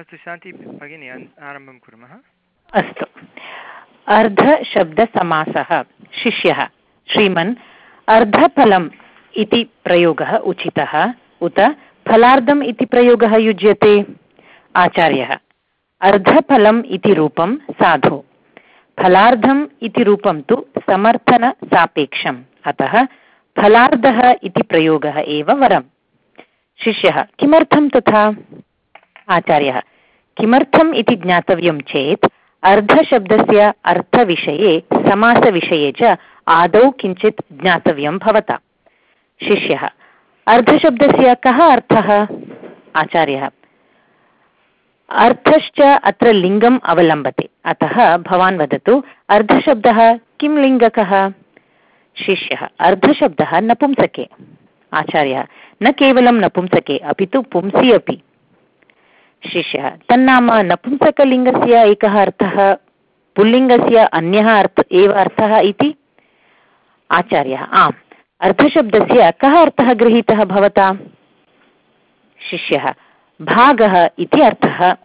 अस्तु, शान्ति भगिनी आरम्भं कुर्मः। अस्तु। अर्धशब्दसमासः, शिष्यः। श्रीमन्, अर्धफलम् इति प्रयोगः उचितः। उत, फलार्धम् इति प्रयोगः युज्यते। आचार्यः, अर्धफलम् इति रूपं साधु। फलार्धम् इति रूपं तु समर्थनसापेक्षम्। अतः, फलार्धः इति प्रयोगः एव वरम्। शिष्यः, किमर्थं तथा? आचार्यः, किमर्थम् इति ज्ञातव्यं चेत् अर्धशब्दस्य अर्थविषये, समासविषये च आदौ किञ्चित् ज्ञातव्यं भवता। शिष्यः, अर्धशब्दस्य कः अर्थः? आचार्यः, अर्थश्च अत्र लिङ्गम् अवलम्बते। अतः भवान् वदतु, अर्धशब्दः किं लिङ्गकः? शिष्यः, अर्धशब्दः नपुंसके। आचार्यः, न केवलं नपुंसके अपि तु पुंसि अपि। शिष्यः। तन्नाम नपुंसकलिङ्गस्य एकः अर्थः, पुल्लिङ्गस्य अन्यः अर्थ, एव अर्थः इति? आचार्यः, आम्। अर्थशब्दस्य कः अर्थः गृहीतः भवता? शिष्यः, भागः इति अर्थः।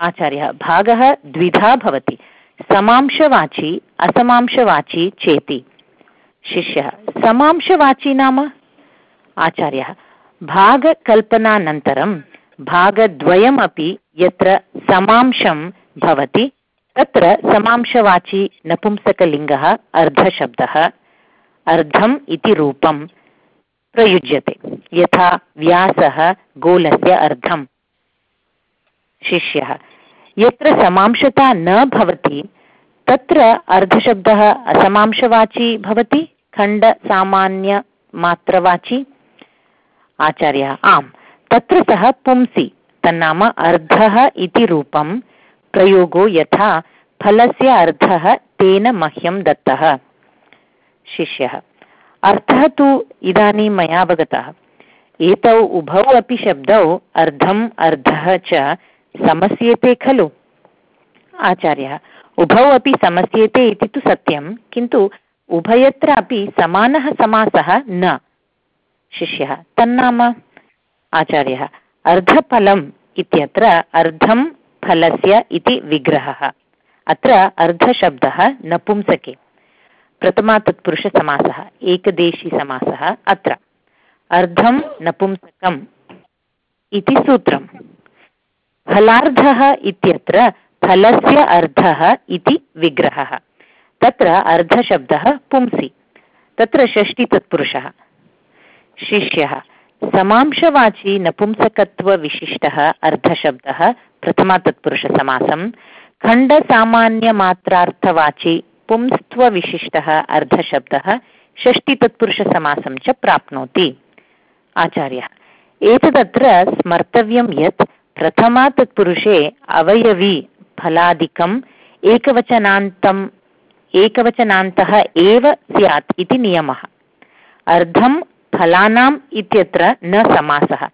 आचार्यः, भागः द्विधा भवति। समांशवाची, असमांशवाची चेति। शिष्यः, समांशवाची नाम? आचार्यः भागकल्पनानन्तरं भागद्वयमपि यत्र समांशं भवति, तत्र समांशवाची नपुंसकलिङ्गः अर्धशब्दः, अर्धम् इति रूपं प्रयुज्यते। यथा व्यासः गोलस्य अर्धम्। शिष्यः, यत्र समांशता न भवति, तत्र अर्धशब्दः असमांशवाची भवति खण्डसामान्यमात्रवाची आचार्यः, आम्। तत्र सः पुंसि। तन्नाम अर्धः इति रूपं। प्रयोगो यथा, फलस्य अर्थः तेन मह्यं दत्तः। शिष्यः, अर्थः तु इदानीं मया अवगतः। एतौ उभौ अपि शब्दौ अर्धम् अर्धः च समस्येते खलु। आचार्यः, उभौ अपि समस्येते इति तु सत्यं, किन्तु उभयत्रापि समानः समासः न। शिष्यः, तन्नाम आचार्यः। अर्धफलम् इत्यत्र अर्धं फलस्य इति विग्रहः। अत्र अर्धशब्दः नपुंसके। प्रथमा तत्पुरुषसमासः एकदेशीसमासः अत्र। अर्धं नपुंसकम् इति सूत्रम्। फलार्धः इत्यत्र फलस्य अर्थः इति विग्रहः। तत्र अर्धशब्दः पुंसि। तत्र षष्टितत्पुरुषः शिष्यः। समांशवाची नपुंसकत्वविशिष्टः अर्धशब्दः प्रथमातत्पुरुषसमासं खण्डसामान्यमात्रार्थवाची पुंस्त्वविशिष्टः अर्धशब्दः षष्टितत्पुरुषसमासं च प्राप्नोति। आचार्यः, एतदत्र स्मर्तव्यं यत् प्रथमा तत्पुरुषे अवयवी फलादिकम् एकवचनान्तम् एकवचनान्तः एव स्यात् इति नियमः। अर्धं फलानाम् इत्यत्र न समासः।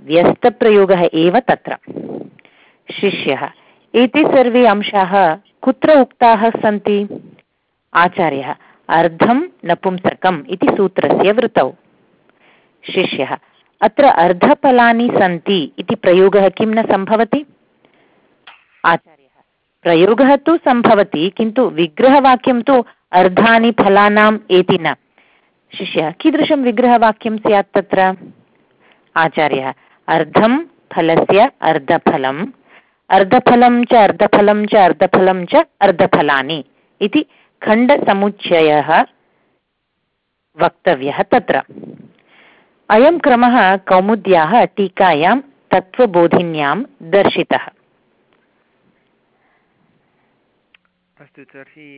व्यस्तप्रयोगः एव तत्र। शिष्यः, एते सर्वे अंशाः कुत्र उक्ताः सन्ति? आचार्यः, अर्धं नपुंसकम् इति सूत्रस्य वृतौ शिष्यः, अत्र अर्धफलानि सन्ति इति प्रयोगः किं न सम्भवति? आचार्यः, प्रयोगः तु सम्भवति, किन्तु विग्रहवाक्यं तु अर्धानि फलानाम् एति न। शिष्यः, कीदृशं विग्रहवाक्यं स्यात् तत्र? आचार्यः, अर्धं फलस्य अर्धफलम्, अर्धफलं च अर्धफलं च अर्धफलं च अर्धफलानि इति खण्डसमुच्चयः वक्तव्यः तत्र। अयं क्रमः कौमुद्याः टीकायां तत्त्वबोधिन्यां दर्शितः। अस्तु तर्हि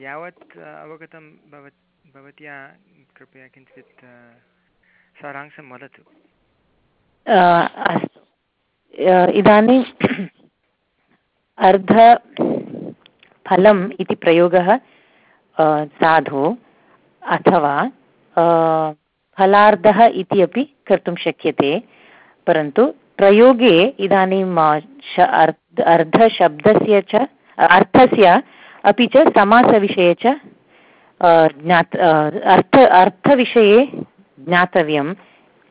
यावत् अवगतं भवत् भवत्या कृपया किञ्चित् सारांशं वदतु अस्तु. इदानीम् अर्धफलम् इति प्रयोगः साधु अथवा फलार्धः इति अपि कर्तुं शक्यते परन्तु प्रयोगे इदानीं अर्धशब्दस्य च अर्थस्य अपि च समासविषये च ज्ञात अर्थ, अर्थविषये ज्ञातव्यम्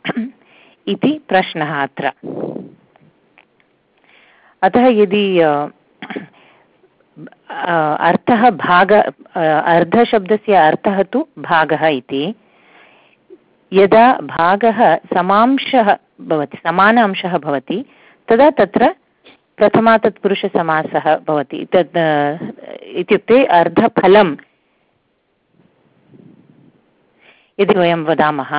इति प्रश्नः अत्र। अतः यदि अर्थः भाग अर्धशब्दस्य अर्थः तु भागः इति। यदा भागः समांशः भवति, समान अंशः भवति, तदा तत्र प्रथमा तत्पुरुषसमासः भवति। तद् इत्युक्ते अर्धफलं यदि वयं वदामः,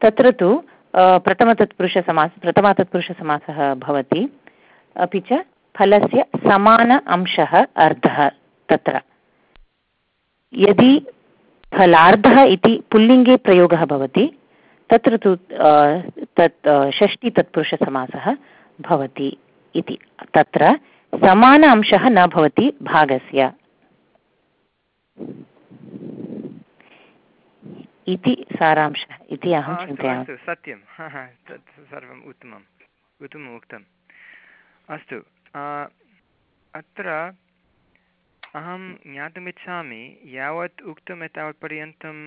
तत्र तु प्रथमतत्पुरुषसमासः प्रथमातत्पुरुषसमासः भवति। अपि च फलस्य समान अंशः अर्धः तत्र। यदि फलार्धः इति पुल्लिङ्गे प्रयोगः भवति, तत्र तु तत् षष्टितत्पुरुषसमासः भवति इति। तत्र समान अंशः न भवति भागस्य। इति सारांशः इति अहं चिन्तयामि। सत्यं। तत् सर्वम् उत्तमम् उत्तमम् उक्तम्। अस्तु अत्र अहं ज्ञातुमिच्छामि यावत् उक्तम् एतावत्पर्यन्तं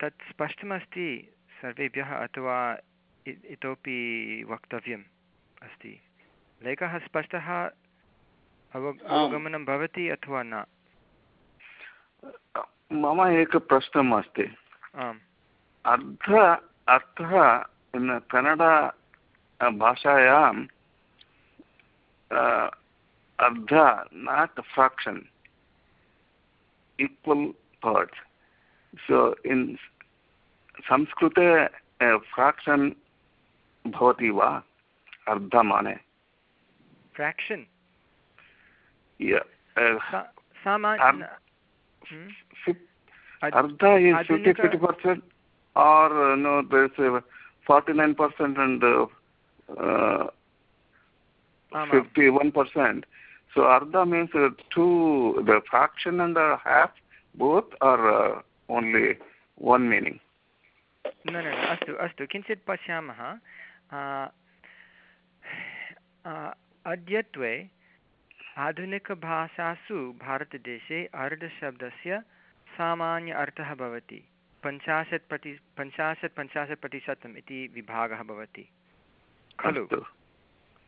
तत् स्पष्टमस्ति सर्वेभ्यः अथवा इतोपि वक्तव्यम् अस्ति। लेखः स्पष्टः अव अवगमनं भवति अथवा न? मम एकः प्रश्नम् अस्ति अर्थ अर्थः कन्नड भाषायां not a fraction, equal parts. So in संस्कृते फ्राक्षन् भवति वा? अर्धमाने फ्राक्षन् Ardha is 50 50 percent or no there's a 49 percent and uh, uh, 51%. So Ardha means uh, two, the fraction and a half, both are uh, only one meaning. न न अस्तु अस्तु किञ्चित् पश्यामः अद्यत्वे आधुनिकभाषासु भारतदेशे अर्धशब्दस्य सामान्य अर्थः भवति। पञ्चाशत् प्रति पञ्चाशत् पञ्चाशत् प्रतिशतम् इति विभागः भवति। खलु?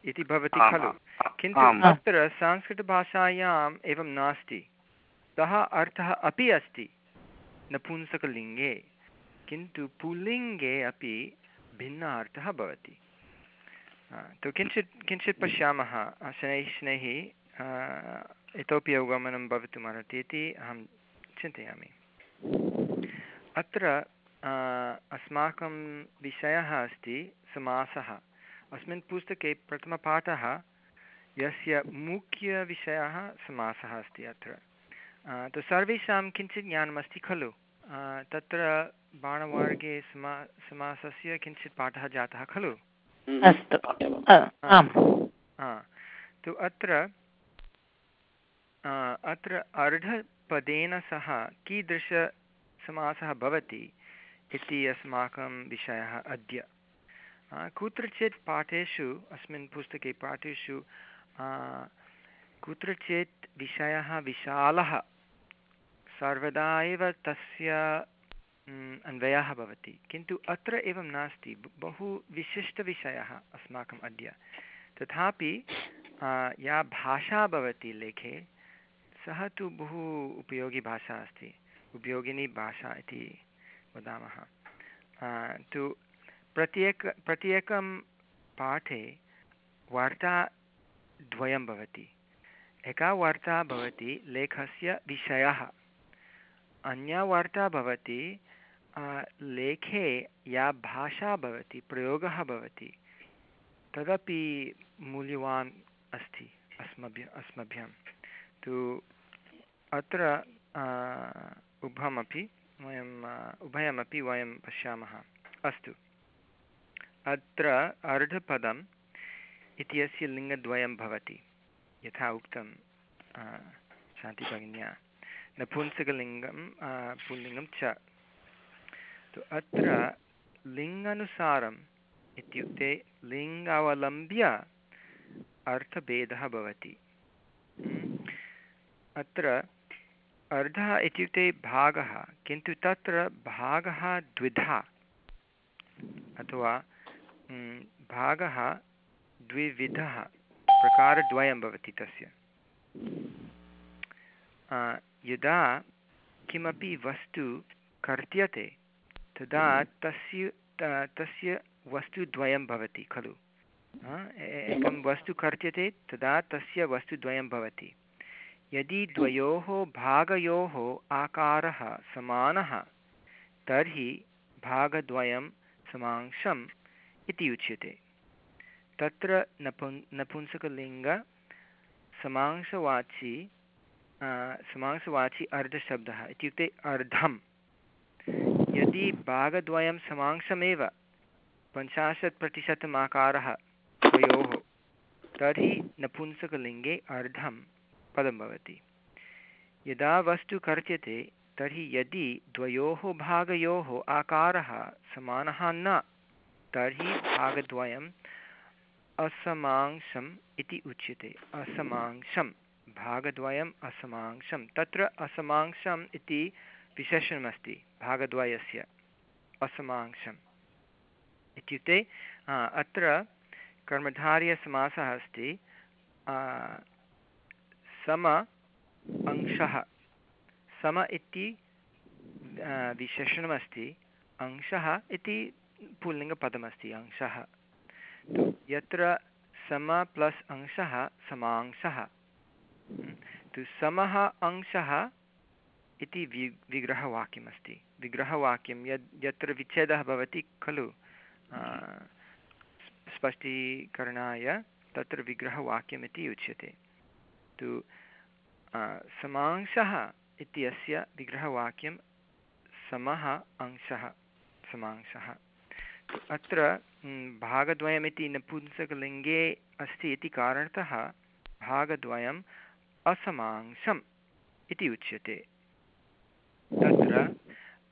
इति भवति खलु? किन्तु अत्र संस्कृतभाषायाम् एवं नास्ति। सः अर्थः अपि अस्ति। नपुंसकलिङ्गे। किन्तु पुल्लिङ्गे अपि भिन्नः अर्थः भवति। तु किञ्चित् किञ्चित् पश्यामः शनैः शनैः। इतोपि अवगमनं भवितुमर्हति इति अहं चिन्तयामि। अत्र अस्माकं विषयः अस्ति समासः। अस्मिन् पुस्तके प्रथमपाठः यस्य मुख्यविषयः समासः अस्ति अत्र। तु सर्वेषां किञ्चित् ज्ञानमस्ति खलु। तत्र बाणवर्गे समा समासस्य किञ्चित् पाठः जातः खलु? अस्तु। तु अत्र अत्र अर्धपदेन सह कीदृशसमासः भवति इति अस्माकं विषयः अद्य। कुत्रचित् पाठेषु, अस्मिन् पुस्तके पाठेषु कुत्रचित् विषयः विशालः, सर्वदा एव तस्य अन्वयः भवति। किन्तु अत्र एवं नास्ति बहु विशिष्टविषयः अस्माकम् अद्य। तथापि या भाषा भवति लेखे सः तु बहु उपयोगी भाषा अस्ति। उपयोगिनी भाषा इति वदामः। तु प्रत्येक, प्रत्येकं पाठे वार्ता द्वयं भवति। एका वार्ता भवति लेखस्य विषयः। अन्या वार्ता भवति लेखे या भाषा भवति, प्रयोगः भवति। तदपि मूल्यवान् अस्ति अस्मभ्य, अस्मभ्यं। तु अत्र उभमपि वयम् उभयमपि वयं पश्यामः। अस्तु। अत्र अर्धपदम् इत्यस्य लिङ्गद्वयं भवति। यथा उक्तं शान्तिभगिन्या नपुंसकलिङ्गं पुल्लिङ्गं च। अत्र लिङ्गानुसारम् इत्युक्ते लिङ्गावलम्ब्य अर्थभेदः भवति। अत्र अर्धः इत्युक्ते भागः किन्तु तत्र भागः द्विधा। अथवा भागः द्विविधः प्रकारद्वयं भवति तस्य। यदा किमपि वस्तु कर्त्यते तदा तस्य तस्य वस्तुद्वयं भवति खलु। एकं वस्तु कर्त्यते तदा तस्य वस्तुद्वयं भवति। यदि द्वयोः भागयोः आकारः समानः, तर्हि भागद्वयं समांशम् इति उच्यते तत्र नपुन् नपुंसकलिङ्ग समांशवाची समांशवाची अर्धशब्दः इत्युक्ते अर्धं यदि भागद्वयं समांशमेव, पञ्चाशत् प्रतिशतम् आकारः द्वयोः, तर्हि नपुंसकलिङ्गे अर्धं पदं भवति। यदा वस्तु कर्त्यते, तर्हि यदि द्वयोः भागयोः आकारः समानः न, तर्हि भागद्वयम् असमांशम् इति उच्यते। असमांशं, भागद्वयम् असमांशं, तत्र असमांशम् इति विशेषणमस्ति, भागद्वयस्य असमांशम् इत्युक्ते अत्र कर्मधार्यसमासः अस्ति सम अंशः। सम इति विशेषणमस्ति। अंशः इति पुल्लिङ्गपदमस्ति, अंशः। यत्र सम प्लस् अंशः, समांशः। तु समः अंशः इति वि, विग्रहवाक्यमस्ति। विग्रहवाक्यं यद्, यत्र विच्छेदः भवति, खलु स्पष्टीकरणाय तत्र विग्रहवाक्यमिति उच्यते। तु समांशः इत्यस्य विग्रहवाक्यं समः अंशः, समांशः। अत्र भागद्वयमिति नपुंसकलिङ्गे अस्ति इति कारणतः भागद्वयम् असमांशम् इति उच्यते। तत्र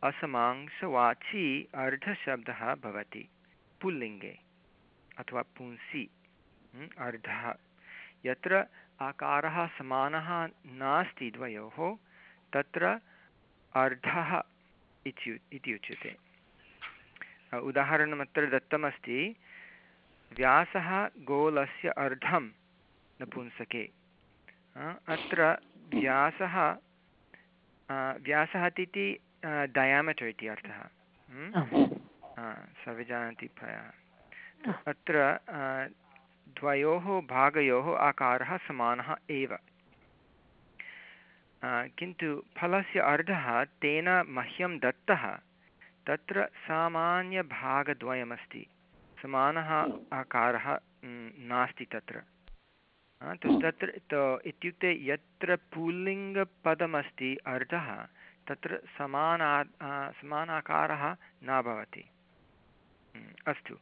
असमांशवाची अर्धशब्दः भवति, पुल्लिङ्गे, अथवा पुंसि अर्धः। यत्र आकारः समानः नास्ति द्वयोः तत्र अर्धः इति उच्यते उदाहरणमत्र दत्तमस्ति व्यासः गोलस्य अर्धं नपुंसके। अत्र व्यासः व्यासः इति डयामीटर् इति अर्थः। सर्वे जानन्ति प्रायः अत्र द्वयोः भागयोः आकारः समानः एव। किन्तु फलस्य अर्धः तेन मह्यं दत्तः, तत्र सामान्यभागद्वयमस्ति। समानः आकारः नास्ति तत्र। तत्र इत्युक्ते यत्र पुल्लिङ्गपदमस्ति अर्धः, तत्र समाना समानाकारः न भवति। अस्तु।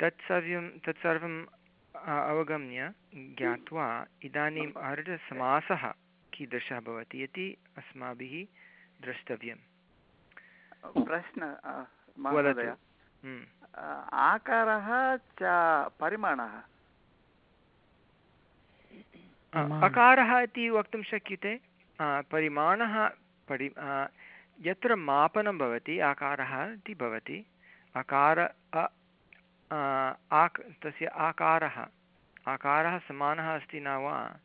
तत्सर्वं तत्सर्वम् अवगम्य ज्ञात्वा इदानीम् अर्धसमासः कीदृशः भवति इति अस्माभिः द्रष्टव्यम्। प्रश्न महोदय। हम्म। आकारः च परिमाणः? अकारः इति वक्तुं शक्यते। परिमाणः परि यत्र मापनं भवति आकारः इति भवति। अकार आक्, तस्य आकारः। आकारः समानः अस्ति न वा?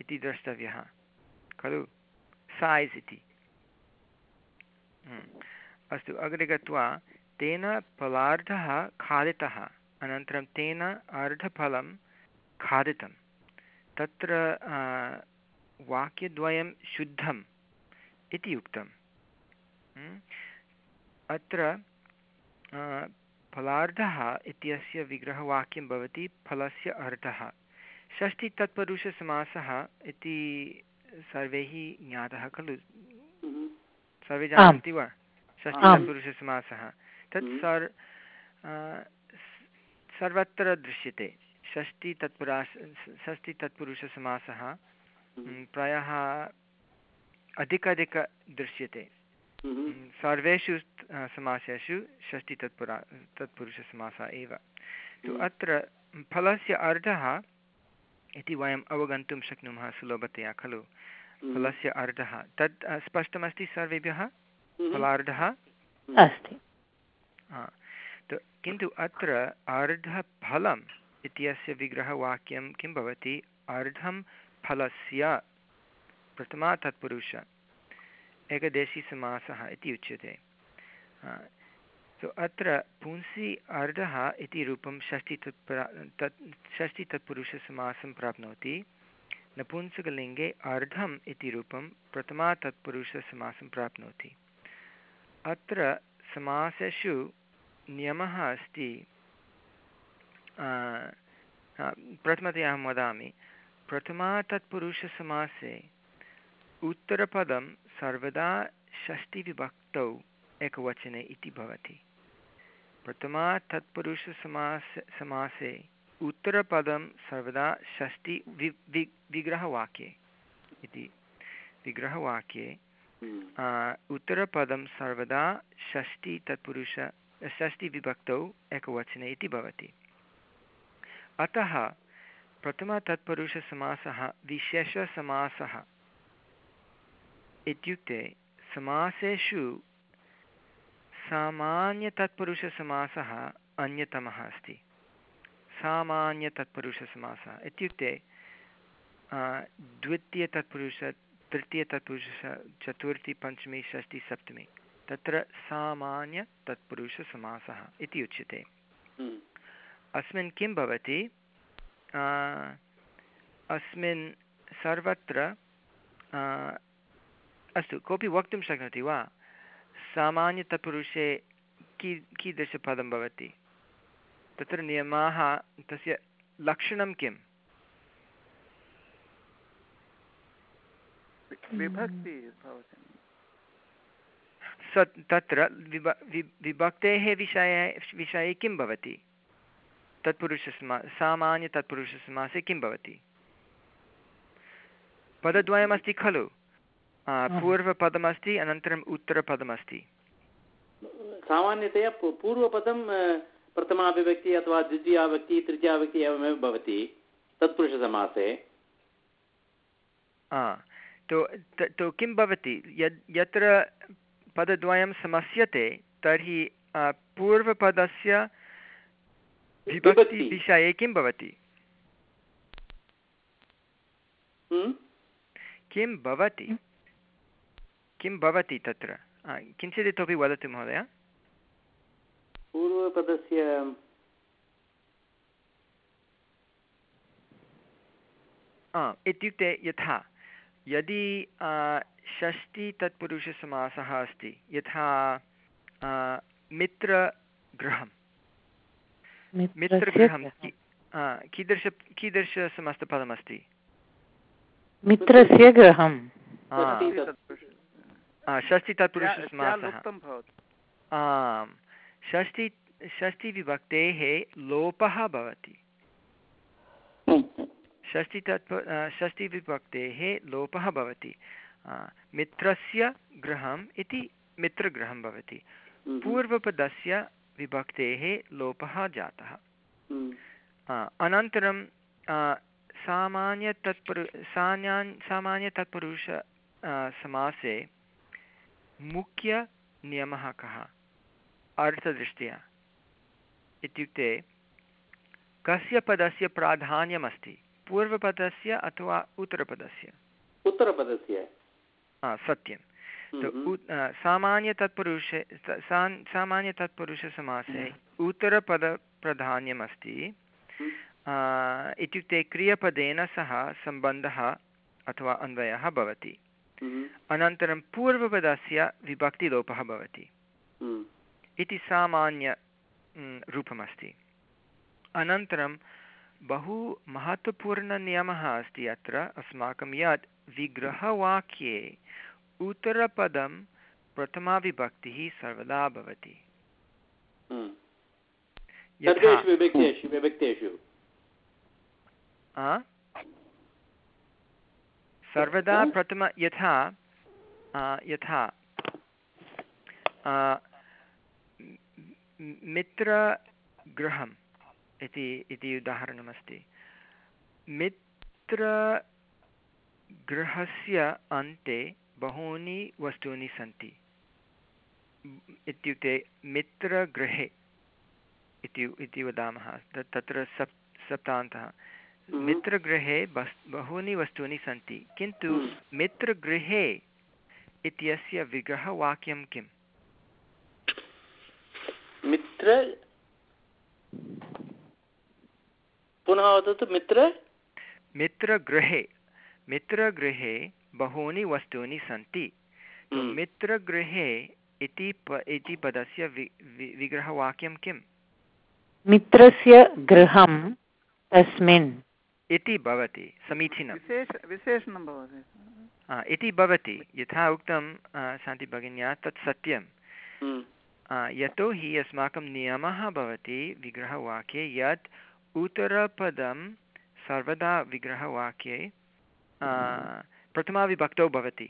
इति द्रष्टव्यः। खलु? सैज़् इति। हम्म। अस्तु, अग्रे गत्वा, तेन फलार्धः खादितः। अनन्तरं तेन अर्धफलं खादितं तत्र वाक्यद्वयं शुद्धम् इति उक्तम्। हम्म। अत्र फलार्धः इत्यस्य विग्रहवाक्यं भवति फलस्य अर्थः षष्ठितत्पुरुषसमासः इति सर्वैः ज्ञातः खलु? हम्म। सर्वे जानन्ति वा? षष्ठीपुरुषसमासः तत् हम्म। सर् सर्वत्र दृश्यते। षष्ठी तत्पुरा षष्ठीतत्पुरुषसमासः हम्म, प्रायः अधिकाधिक दृश्यते। हम्म। सर्वेषु समासेषु षष्ठीतत्पुरा तत्पुरुषसमासः एव। तु अत्र फलस्य अर्थः इति वयम् अवगन्तुं शक्नुमः सुलभतया खलु। फलस्य अर्धः। तत् स्पष्टमस्ति सर्वेभ्यः। फलार्धः? अस्ति। किन्तु अत्र अर्धफलं इत्यस्य विग्रहवाक्यं किं भवति? अर्धं फलस्य प्रथमा तत्पुरुष। एकदेशीसमासः इति उच्यते। सो, अत्र पुंसि अर्धः इति रूपं षष्टि तत्प्रा, तत् षष्टि तत्पुरुषसमासं प्राप्नोति। नपुंसकलिङ्गे अर्धम् इति रूपं प्रथमा तत्पुरुषसमासं प्राप्नोति। अत्र समासेषु नियमः अस्ति। प्रथमतया अहं वदामि। प्रथमा तत्पुरुषसमासे उत्तरपदं सर्वदा षष्टिविभक्तौ एकवचने इति भवति। प्रथमा तत्पुरुषसमास समासे उत्तरपदं सर्वदा षष्टि वि वि विग्रहवाक्ये इति। विग्रहवाक्ये हम्म। उत्तरपदं सर्वदा षष्टि तत्पुरुष षष्टिविभक्तौ एकवचने इति भवति। अतः प्रथमतत्पुरुषसमासः विशेषसमासः इत्युक्ते समासेषु सामान्यतत्पुरुषसमासः अन्यतमः अस्ति। सामान्यतत्पुरुषसमासः। इत्युक्ते द्वितीयतत्पुरुष तृतीयतत्पुरुष चतुर्थी पञ्चमी षष्ठी सप्तमी। तत्र सामान्यतत्पुरुषसमासः इति उच्यते। हम्म। अस्मिन् किं भवति? अस्मिन् सर्वत्र अस्तु कोऽपि वक्तुं शक्नोति वा? सामान्यतत्पुरुषे की कीदृशपदं भवति? तत्र नियमाः तस्य लक्षणं किम्? स तत्र विभ विभक्तेः विषये विषये किं भवति? तत्पुरुषसमा सामान्यतत्पुरुषसमासे किं भवति? पदद्वयमस्ति खलु। पूर्वपदमस्ति अनन्तरम् उत्तरपदमस्ति। सामान्यतया पूर्वपदं प्रथमाविभक्ति अथवा द्वितीयाविभक्ति तृतीयाविभक्ति एवमेव भवति तत्पुरुषसमासे। तु किं भवति? यद् यत्र पदद्वयं समस्यते तर्हि पूर्वपदस्य विभक्तिविषये किं भवति? किं भवति? किं भवति तत्र? किञ्चित् इतोपि वदतु महोदय। पूर्वपदस्य इत्युक्ते यथा यदि षष्टितत्पुरुषसमासः अस्ति यथा मित्रगृहं मित्रगृहं कीदृश कीदृशसमस्तपदमस्ति? मित्रस्य गृहं षष्टितत्पुरुषसमासः आम् षष्टि षष्टिविभक्तेः लोपः भवति। षष्टितत्प षष्टिविभक्तेः लोपः भवति। मित्रस्य गृहम् इति मित्रगृहं भवति। पूर्वपदस्य विभक्तेः लोपः जातः। अनन्तरं सामान्यतत्पुरु सामान्यतत्पुरुष समासे मुख्यनियमः कः? अर्थदृष्ट्या। इत्युक्ते कस्य पदस्य प्राधान्यमस्ति? पूर्वपदस्य अथवा उत्तरपदस्य? उत्तरपदस्य। सत्यं। सामान्यतत्पुरुषे सामान्यतत्पुरुषसमासे उत्तरपदप्राधान्यमस्ति। इत्युक्ते क्रियपदेन सह सम्बन्धः अथवा अन्वयः भवति। हम्म। अनन्तरं पूर्वपदस्य विभक्तिलोपः भवति। हम्म। इति सामान्य रूपमस्ति। अनन्तरं बहु महत्त्वपूर्णनियमः अस्ति अत्र। अस्माकं यत् विग्रहवाक्ये उत्तरपदं प्रथमाविभक्तिः सर्वदा भवति। हम्म। सर्वदा प्रथम यथा यथा मित्रगृहम् इति इति उदाहरणमस्ति। मित्रगृहस्य अन्ते बहूनि वस्तूनि सन्ति। इत्युक्ते मित्रगृहे इति इति वदामः। तत्र सप् सप्तान्तः। मित्रगृहे बस् बहूनि वस्तूनि सन्ति किन्तु मित्रगृहे इत्यस्य विग्रहवाक्यं किम्? मित्र? पुनः वदतु मित्र? मित्रगृहे मित्रगृहे बहूनि वस्तूनि सन्ति। मित्रगृहे इति प इति पदस्य वि विग्रहवाक्यं किम्? मित्रस्य गृहं तस्मिन्। इति भवति समीचीनं विशेषणं भवति। इति भवति यथा उक्तं शान्तिभगिन्या तत् सत्यं यतोहि अस्माकं नियमः भवति विग्रहवाक्ये यत् उत्तरपदं सर्वदा विग्रहवाक्ये प्रथमाविभक्तौ भवति।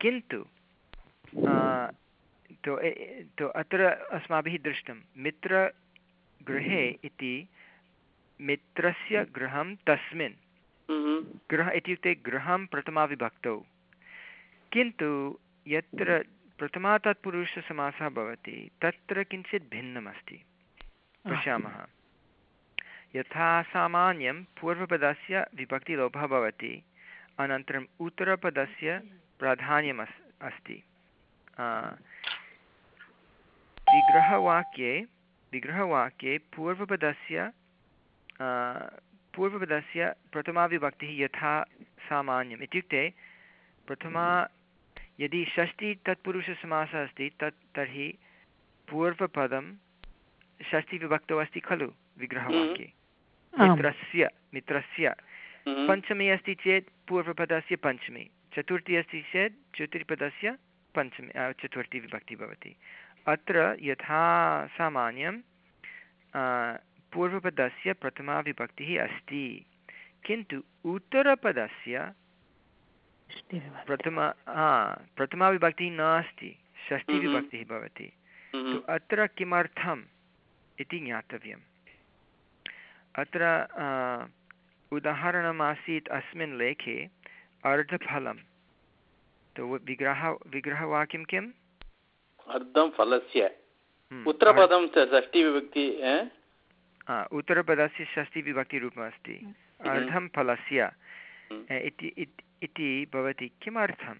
किन्तु तो अत्र अस्माभिः दृष्टं मित्रगृहे इति मित्रस्य गृहं तस्मिन्। गृह इत्युक्ते गृहं प्रथमाविभक्तौ। किन्तु यत्र प्रथमा तत्पुरुषसमासः भवति तत्र किञ्चित् भिन्नमस्ति। पश्यामः। यथा सामान्यं पूर्वपदस्य विभक्तिलोपः भवति अनन्तरम् उत्तरपदस्य प्राधान्यम् अस् अस्ति विग्रहवाक्ये विग्रहवाक्ये पूर्वपदस्य पूर्वपदस्य प्रथमाविभक्तिः यथा सामान्यम् इत्युक्ते प्रथमा यदि षष्ठी तत्पुरुषसमासः अस्ति तत् तर्हि पूर्वपदं षष्ठीविभक्तौ अस्ति खलु विग्रहवाक्ये। मित्रस्य मित्रस्य। पञ्चमी अस्ति चेत् पूर्वपदस्य पञ्चमी चतुर्थी अस्ति चेत् चतुर्थीपदस्य पञ्चमी चतुर्थी विभक्तिः भवति। अत्र यथा सामान्यं पूर्वपदस्य प्रथमा विभक्तिः अस्ति किन्तु उत्तरपदस्य प्रथमा हा प्रथमाविभक्तिः नास्ति षष्ठीविभक्तिः भवति। अत्र किमर्थम् इति ज्ञातव्यम्। अत्र उदाहरणमासीत् अस्मिन् लेखे अर्धफलं तु विग्रह विग्रहवाक्यं किम्? अर्धं फलस्य। हम्म, उत्तरपदं षष्टिविभक्ति उत्तरपदस्य षष्टिविभक्तिरूपम् अस्ति हम्म। अर्धं फलस्य। हम्म। इति भवति किमर्थं?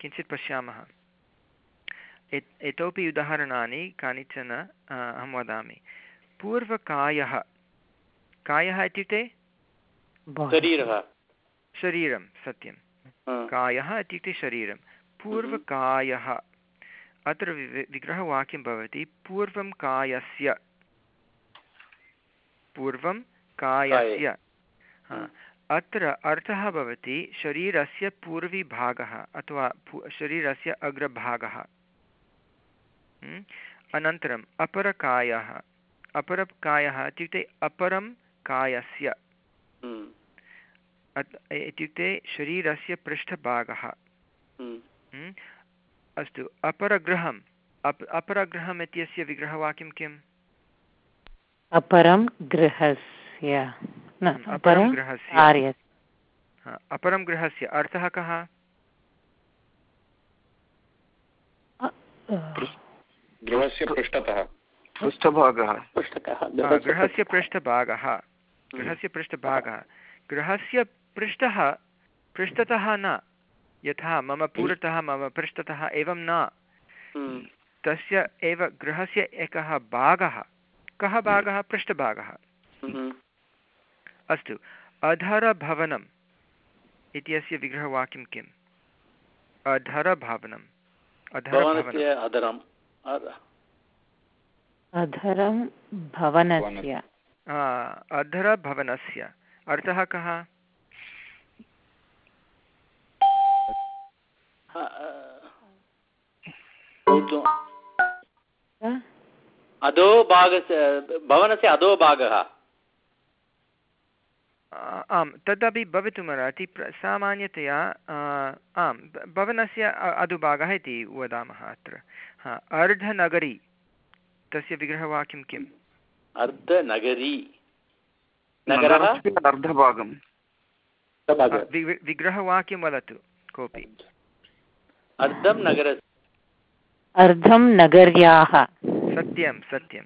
किञ्चित् पश्यामः। इतोपि उदाहरणानि कानिचन अहं वदामि। पूर्वकायः। कायः इत्युक्ते? शरीरः। शरीरं सत्यं। कायः इत्युक्ते शरीरं। पूर्वकायः। अत्र विग्रहवाक्यं भवति पूर्वं कायस्य। पूर्वं कायस्य। अत्र अर्थः भवति शरीरस्य पूर्वीभागः अथवा शरीरस्य अग्रभागः। अनन्तरम् अपरकायः। अपरकायः इत्युक्ते अपरं कायस्य। हम्म। इत्युक्ते शरीरस्य पृष्ठभागः। हम्म। हम्म। अस्तु। अपरगृहम् अप अपरगृहम् इत्यस्य विग्रहवाक्यं किम्? अपरं गृहस्य। अपरं गृहस्य। अपरं गृहस्य। अर्थः कः? गृहस्य पृष्ठतः। पृष्ठभागः। गृहस्य पृष्ठभागः। गृहस्य पृष्ठभागः। गृहस्य पृष्ठः पृष्ठतः न। यथा मम पुरतः मम पृष्ठतः एवं न। हम्म। तस्य एव गृहस्य एकः भागः। कः भागः? पृष्ठभागः। हम्म। अस्तु। अधरभवनम् इत्यस्य विग्रहवाक्यं किम्? अधरभवनम्। अधरभवनम्। अधरभवनस्य। अर्थः कः? अधो भागस्य भवनस्य अधो भागः आम् तदपि भवितुमर्हति सामान्यतया आं भवनस्य अधोभागः इति वदामः अत्र अर्धनगरी तस्य विग्रहवाक्यं किम् अर्धनगरी अर्धभागं विग्रहवाक्यं वदतु कोऽपि अर्धं नगर अर्धं नगर्याः। सत्यं सत्यं।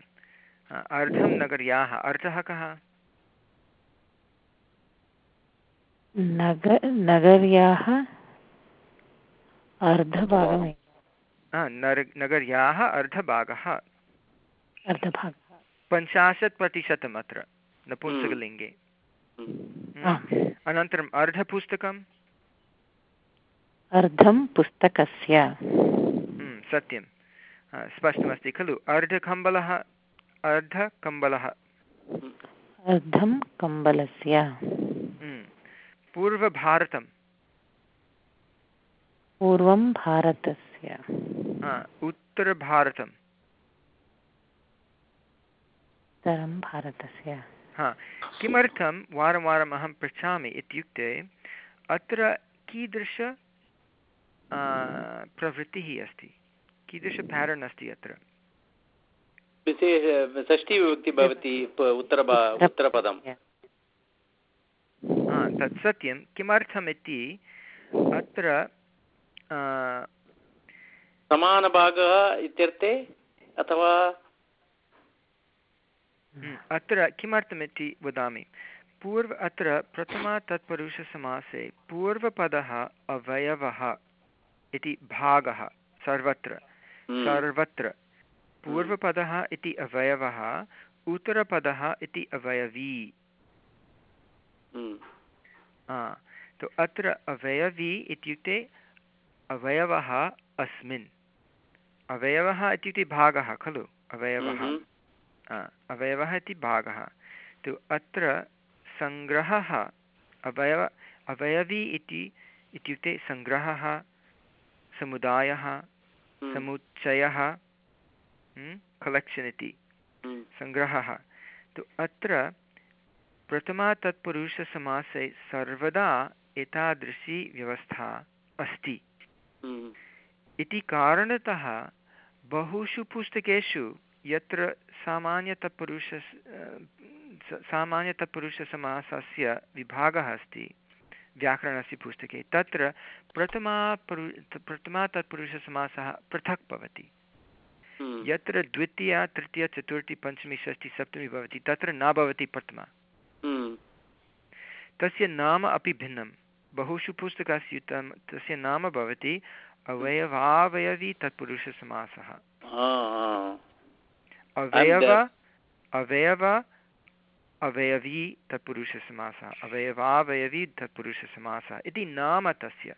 अर्धं नगर्याः। अर्थः कः? नगर्याः अर्धभागमेव। नगर्याः अर्धभागः। अर्धभागः। पञ्चाशत् प्रतिशतम् अत्र नपुंसकलिङ्गे। अनन्तरम् अर्धपुस्तकम्। अर्धं पुस्तकस्य। हम्म, सत्यं। स्पष्टमस्ति खलु? अर्धकम्बलः अर्धकम्बलः। अर्धं कम्बलस्य। हम्म, पूर्वभारतं पूर्वं भारतस्य। उत्तरभारतम्। उत्तरं भारतस्य। हा किमर्थं वारं वारम् अहं पृच्छामि इत्युक्ते अत्र कीदृश प्रवृत्तिः अस्ति कीदृश पेटर्न् अस्ति अत्र षष्टिविभक्ति भवति उत्तरपदं तत् सत्यं किमर्थम् इति अत्र समानभागः इत्यर्थे अथवा अत्र किमर्थमिति वदामि पूर्व अत्र प्रथमा तत्पुरुषसमासे पूर्वपदः अवयवः इति भागः सर्वत्र। हम्म। सर्वत्र। पूर्वपदः इति अवयवः उत्तरपदः इति अवयवी। हम्म। तु अत्र अवयवी इत्युक्ते अवयवः अस्मिन्। अवयवः इत्युक्ते भागः खलु? अवयवः। अवयवः इति भागः। तु अत्र सङ्ग्रहः अवयव अवयवी इति इत्युक्ते सङ्ग्रहः समुदायः हम्म। समुच्चयः कलेक्षन् इति हम्म। सङ्ग्रहः तु अत्र प्रथमा तत्पुरुषसमासे सर्वदा एतादृशी व्यवस्था अस्ति हम्म। इति कारणतः बहुषु पुस्तकेषु यत्र सामान्यतपुरुष सामान्यतपुरुषसमासस्य विभागः अस्ति व्याकरणस्य पुस्तके तत्र प्रथमा पुरु प्रथमा तत्पुरुषसमासः पृथक् भवति। हम्म। यत्र द्वितीया तृतीया चतुर्थी पञ्चमी षष्ठी सप्तमी भवति तत्र न भवति प्रथमा। हम्म। तस्य नाम अपि भिन्नं। बहुषु पुस्तकस्य तस्य नाम भवति अवयवावयवी तत्पुरुषसमासः अवयव अवयव अवयवी तत्पुरुषसमासः अवयवावयवी तत्पुरुषसमासः इति नाम तस्य।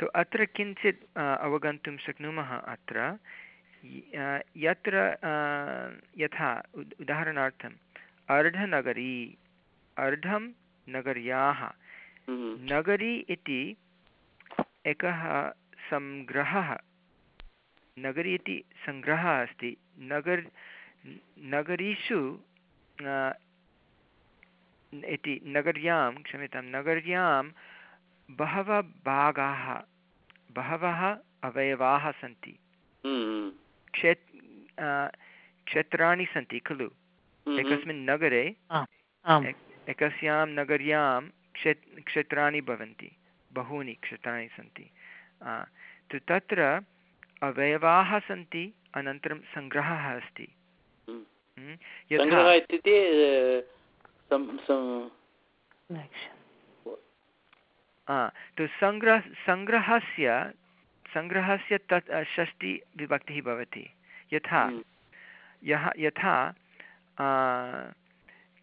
तु अत्र किञ्चित् अवगन्तुं शक्नुमः अत्र। यत्र यथा उदाहरणार्थम् अर्धनगरी अर्धं नगर्याः। हम्म। नगरी इति एकः सङ्ग्रहः नगरी इति सङ्ग्रहः अस्ति। नगर् नगरीषु इति नगर्यां क्षम्यतां नगर्यां बहवः भागाः बहवः अवयवाः सन्ति। हम्म। क्षेत् क्षेत्राणि सन्ति खलु। हम्म। एकस्मिन् नगरे एकस्यां नगर्यां क्षेत् क्षेत्राणि भवन्ति बहूनि क्षेत्राणि सन्ति। तत्र अवयवाः सन्ति अनन्तरं सङ्ग्रहः अस्ति। हम्म। हम्म। इत्युक्ते तु सङ्ग्रह सङ्ग्रहस्य सङ्ग्रहस्य तत् षष्टिविभक्तिः भवति। यथा हम्म। यः यथा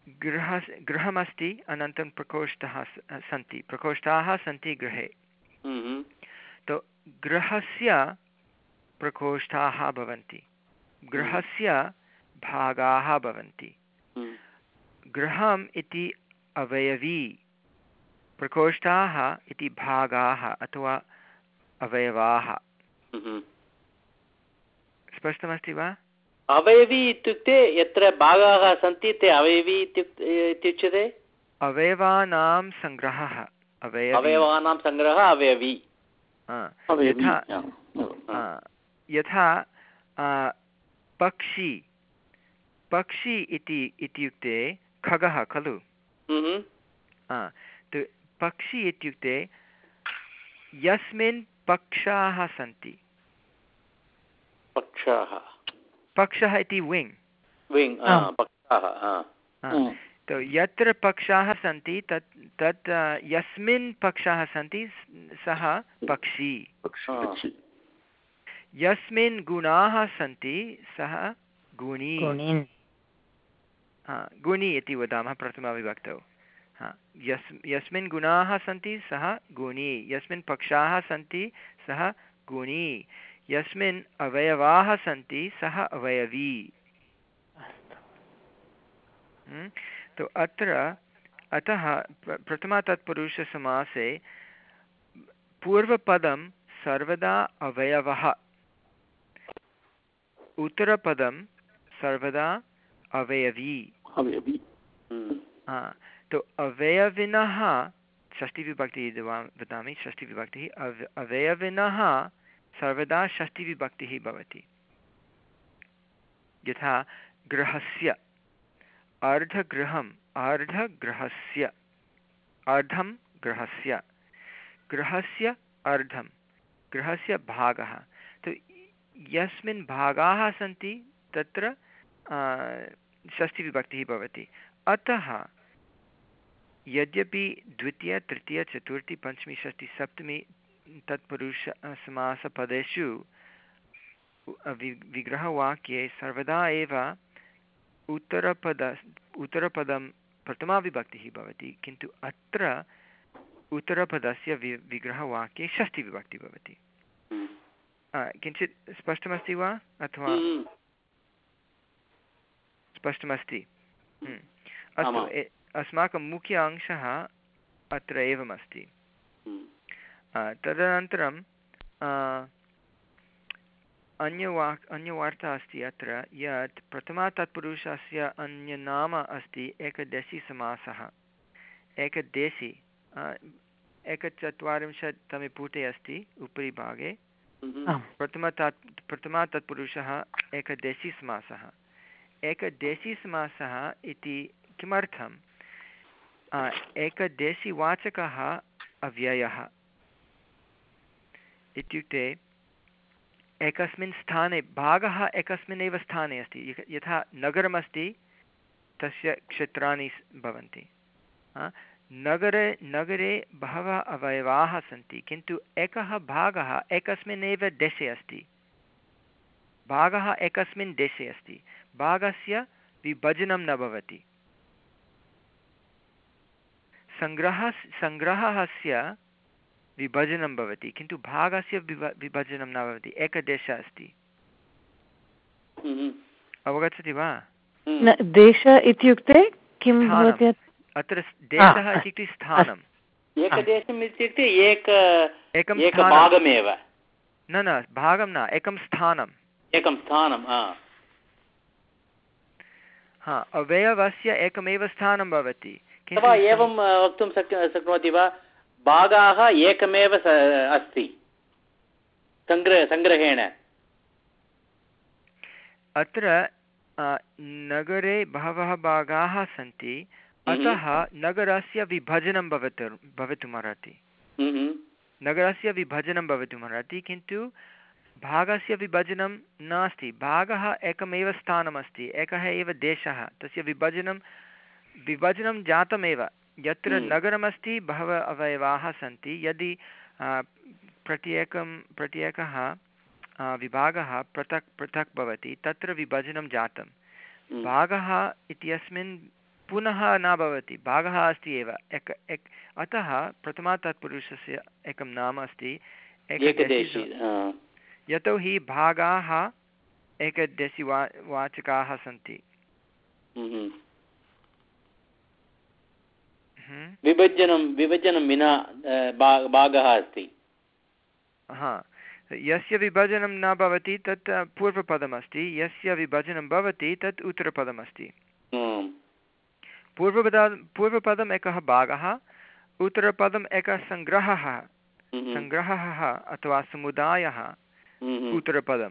गृह गृहमस्ति अनन्तरं प्रकोष्ठः सन्ति। प्रकोष्ठाः सन्ति गृहे। तु गृहस्य प्रकोष्ठाः भवन्ति। गृहस्य भागाः भवन्ति। हम्म। गृहम् इति अवयवी प्रकोष्ठाः इति भागाः अथवा अवयवाः। हम्म। स्पष्टमस्ति वा? अवयवी इत्युक्ते यत्र भागाः सन्ति ते अवयवी इत्युच्यते? अवयवानां सङ्ग्रहः अवयवानां सङ्ग्रहः अवयवी। यथा यथा पक्षी पक्षी इति इत्युक्ते खगः खलु? पक्षी इत्युक्ते यस्मिन् पक्षाः सन्ति। पक्षाः। पक्षः इति विङ् विङ् पक्षाः तो यत्र पक्षाः सन्ति तत् तत् यस्मिन् पक्षाः सन्ति सः पक्षी। यस्मिन् गुणाः सन्ति सः गुणी। गुणी इति वदामः प्रथमविभक्तौ हा, यस्, यस्मिन् गुणाः सन्ति, सः गुणी। यस्मिन् पक्षाः सन्ति, सः गुणी। यस्मिन् अवयवाः सन्ति, सः अवयवी। तो अत्र, अतः प्रथमा तत्पुरुषसमासे पूर्वपदं सर्वदा अवयवः। उत्तरपदं सर्वदा अवयवी। अवयवी तो अवयविनः षष्टिविभक्तिः वदामि षष्टिविभक्तिः अव अवयविनः सर्वदा षष्टिविभक्तिः भवति। यथा गृहस्य अर्धगृहम् अर्धगृहस्य अर्धं गृहस्य गृहस्य अर्धं गृहस्य भागः। तु यस्मिन् भागाः सन्ति तत्र षष्टिविभक्तिः भवति। अतः यद्यपि द्वितीय तृतीय चतुर्थी पञ्चमी षष्ठी सप्तमी तत्पुरुष समासपदेषु वि विग्रहवाक्ये सर्वदा एव उत्तरपद उत्तरपदं प्रथमाविभक्तिः भवति किन्तु अत्र उत्तरपदस्य वि विग्रहवाक्ये षष्ठीविभक्तिः भवति। किञ्चित् स्पष्टमस्ति वा? अथवा हम्म। स्पष्टमस्ति। हम्म। अस्तु अस्माकं मुख्य अंशः अत्र एवमस्ति। हम्म। तदनन्तरं अन्यवा अन्यवार्ता अस्ति अत्र यत् प्रथमा तत्पुरुषस्य अन्यनाम अस्ति एकदेशीसमासः। एकदेशी एकचत्वारिंशत्तमे पुटे अस्ति उपरि भागे प्रथम तत् प्रथमा तत्पुरुषः एकदेशीसमासः। एकदेशीसमासः इति किमर्थम्? एकदेशीवाचकः अव्ययः। इत्युक्ते, एकस्मिन् स्थाने, भागः एकस्मिन्नेव स्थाने अस्ति। यथा नगरमस्ति, तस्य क्षेत्राणि भवन्ति। नगरे नगरे बहवः अवयवाः सन्ति, किन्तु एकः भागः एकस्मिन्नेव देशे अस्ति। भागः एकस्मिन् देशे अस्ति। भागस्य विभजनं न भवति। सङ्ग्रहः सङ्ग्रहस्य विभजनं भवति किन्तु भागस्य विभ विभजनं न भवति एकदेशः अस्ति। हम्म। अवगच्छति वा? देश इत्युक्ते किं भवति? अत्र देशः इत्युक्ते स्थानम्। एकदेशम् इत्युक्ते एक एकं भागमेव। न न भागं न एकं स्थानम्। एकं स्थानं हा अवयवस्य एकमेव स्थानं भवति। एवं वक्तुं शक्नोति वा? भागाः एकमेव अस्ति। सङ्ग्रह सङ्ग्रहेण। अत्र नगरे बहवः भागाः सन्ति। हम्म। अतः नगरस्य विभजनं भवतु भवितुमर्हति। हम्म। नगरस्य विभजनं भवितुमर्हति किन्तु भागस्य विभजनं नास्ति। भागः एकमेव स्थानमस्ति एकः एव देशः। तस्य विभजनं विभजनं जातमेव। यत्र हम्म। नगरमस्ति बहवः अवयवाः सन्ति। यदि प्रत्येकं प्रत्येकः विभागः पृथक् पृथक् भवति तत्र विभजनं जातं। हम्म। भागः इत्यस्मिन् पुनः न भवति। भागः अस्ति एव। एक एक अतः प्रथमा तत्पुरुषस्य एकं नाम अस्ति। यतोहि भागाः एकदेशि वा वाचकाः सन्ति। हम्म। विभजनं विभजनं विना भागः अस्ति। हा। यस्य विभजनं न भवति तत् पूर्वपदमस्ति। यस्य विभजनं भवति तत् उत्तरपदमस्ति। पूर्वपद पूर्वपदम् एकः भागः उत्तरपदम् एकः सङ्ग्रहः। सङ्ग्रहः अथवा समुदायः। उत्तरपदं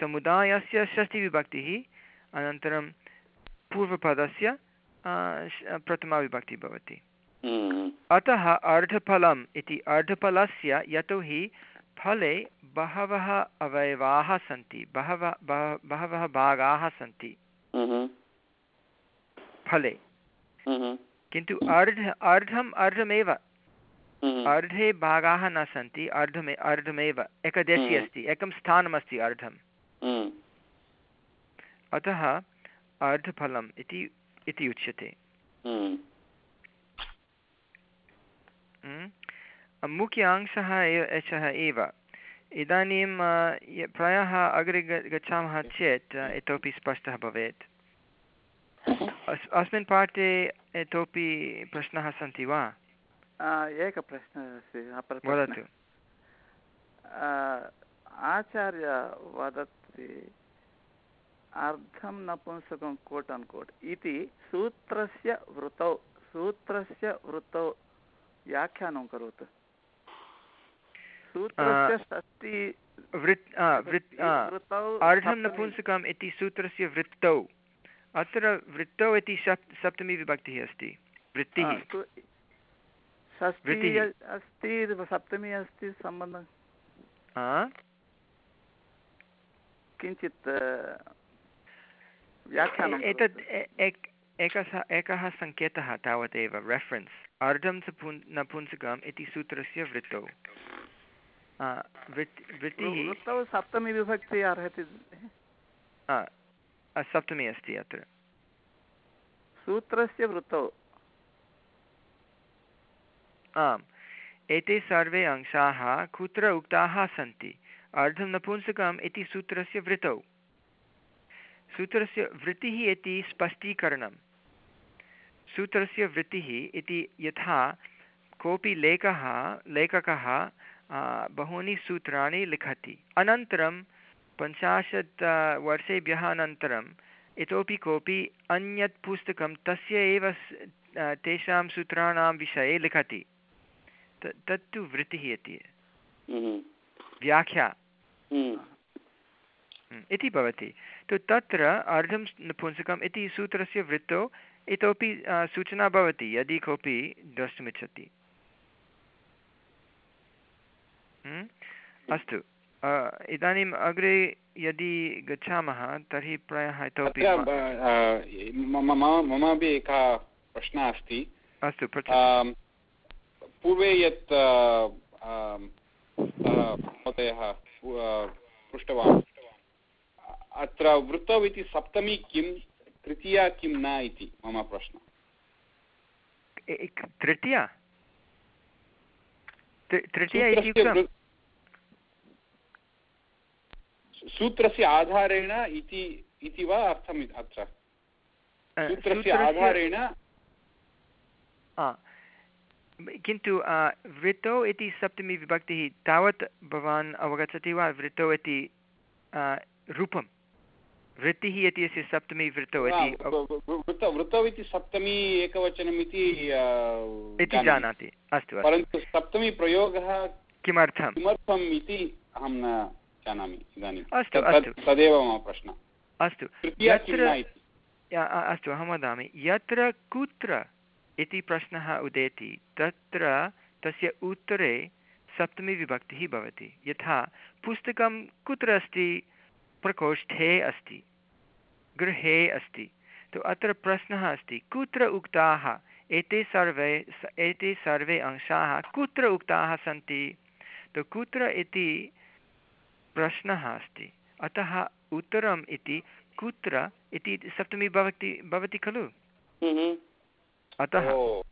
समुदायस्य षष्टिविभक्तिः अनन्तरं पूर्वपदस्य प्रथमाविभक्तिः भवति। हम्म। अतः अर्धफलम् इति अर्धफलस्य यतोहि फले बहवः अवयवाः सन्ति बहवः बहवः भागाः सन्ति। फले। किन्तु अर्ध अर्धम् अर्धमेव। अर्धे भागाः न सन्ति अर्धमे अर्धमेव। एकदेशी अस्ति एकं स्थानमस्ति अर्धम्। अतः अर्धफलम् इति इति उच्यते। मुख्यांशः एषः एव। इदानीं प्रायः अग्रे गच्छामः चेत् इतोपि स्पष्टः भवेत्। अस्मिन् पाठे इतोपि प्रश्नाः सन्ति वा? एकः प्रश्नः अस्ति वदतु। आचार्य वदति अर्धं नपुंसकं कोट् अन् कोट् इति सूत्रस्य वृतौ सूत्रस्य वृत्तौ व्याख्यानं करोतु। अर्धं नपुंसकम् इति सूत्रस्य वृत्तौ। अत्र वृत्तौ इति सप् सप्तमी विभक्तिः अस्ति। वृत्तिः। अस्ति सप्तमी अस्ति सम्बन्धः। किञ्चित् व्याख्यानम् एतत् एकः एकः सङ्केतः तावदेव रेफ़रेन्स् अर्धं नपुंसकम् इति सूत्रस्य वृत्तौ। वृत्तिः सप्तमी विभक्ति अर्हति। सप्तमी अस्ति अत्र। सूत्रस्य वृत्तौ। आम्, एते सर्वे अंशाः कुत्र उक्ताः सन्ति? अर्धं नपुंसकम् इति सूत्रस्य वृत्तौ सूत्रस्य वृत्तिः इति स्पष्टीकरणं सूत्रस्य वृत्तिः इति यथा कोऽपि लेखः, लेखकः बहूनि सूत्राणि लिखति। अनन्तरं पञ्चाशत् वर्षेभ्यः अनन्तरम् इतोपि कोऽपि अन्यत् पुस्तकं तस्य एव तेषां सूत्राणां विषये लिखति। तत्तु वृत्तिः इति हम्म। व्याख्या। हम्म। हम्म, इति भवति। तु तत्र अर्धं नपुंसकम् इति सूत्रस्य वृत्तौ इतोपि सूचना भवति यदि कोऽपि द्रष्टुमिच्छति। अस्तु। इदानीम् अग्रे यदि गच्छामः तर्हि प्रायः इतोपि ममापि एकः प्रश्नः अस्ति। अस्तु पूर्वे यत् महोदयः पृष्टवान्। अत्र वृत्तौ इति सप्तमी किं तृतीया किं न इति मम प्रश्नः। तृतीया? तृतीया इत्युक्तं सूत्रस्य आधारेण इति इति वा अर्थम् अत्र? सूत्रस्य आधारेण किन्तु वृतौ इति सप्तमी विभक्तिः तावत् भवान् अवगच्छति वा? वृतौ इति रूपं। वृत्तिः इति अस्य सप्तमी वृतौ इति वृतौ इति सप्तमी एकवचनम् इति इति जानाति। अस्तु परन्तु सप्तमी प्रयोगः किमर्थं किमर्थम् इति अहं न जानामि इदानीम् अस्तु अस्तु। तदेव मम प्रश्नः। अस्तु। अस्तु अहं वदामि। यत्र कुत्र इति प्रश्नः उदेति। तत्र तस्य उत्तरे सप्तमी विभक्तिः भवति। यथा, पुस्तकं कुत्र अस्ति? प्रकोष्ठे अस्ति। गृहे अस्ति। तु अत्र प्रश्नः अस्ति, कुत्र उक्ताः? एते सर्वे एते सर्वे अंशाः कुत्र उक्ताः सन्ति? तु कुत्र इति प्रश्नः अस्ति। अतः उत्तरम् इति कुत्र इति सप्तमी भवति भवति खलु? हम्म। अतः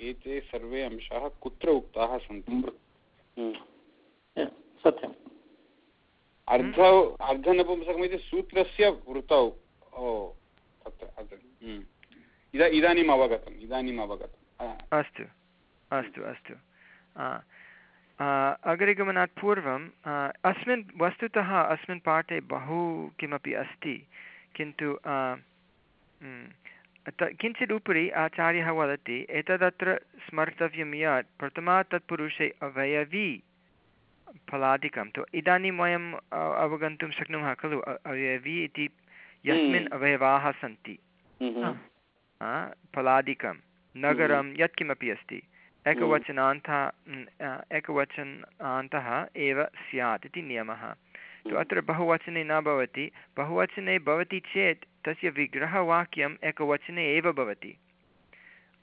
एते सर्वे अंशाः कुत्र उक्ताः सन्ति? हम्म। सत्यम्। अर्ध अर्धनपुंसकमिति सूत्रस्य वृतौ। ओ तत्र हम्म। इदा इदानीम् अवगतम् इदानीम् अवगतम्। अस्तु अस्तु अस्तु। अग्रे गमनात् पूर्वम् अस्मिन् वस्तुतः अस्मिन् पाठे बहु किमपि अस्ति किन्तु किञ्चित् उपरि आचार्यः वदति एतदत्र स्मर्तव्यं यत् प्रथमा तत्पुरुषे अवयवी फलादिकं। तु इदानीं वयम् अवगन्तुं शक्नुमः खलु अवयवी इति यस्मिन् हम्म। अवयवाः सन्ति। हम्म। फलादिकं नगरं यत्किमपि अस्ति। एकवचनान्तः एकवचनान्तः एव स्यात् इति नियमः। अत्र बहुवचने न भवति। बहुवचने भवति चेत् तस्य विग्रहवाक्यम् एकवचने एव भवति।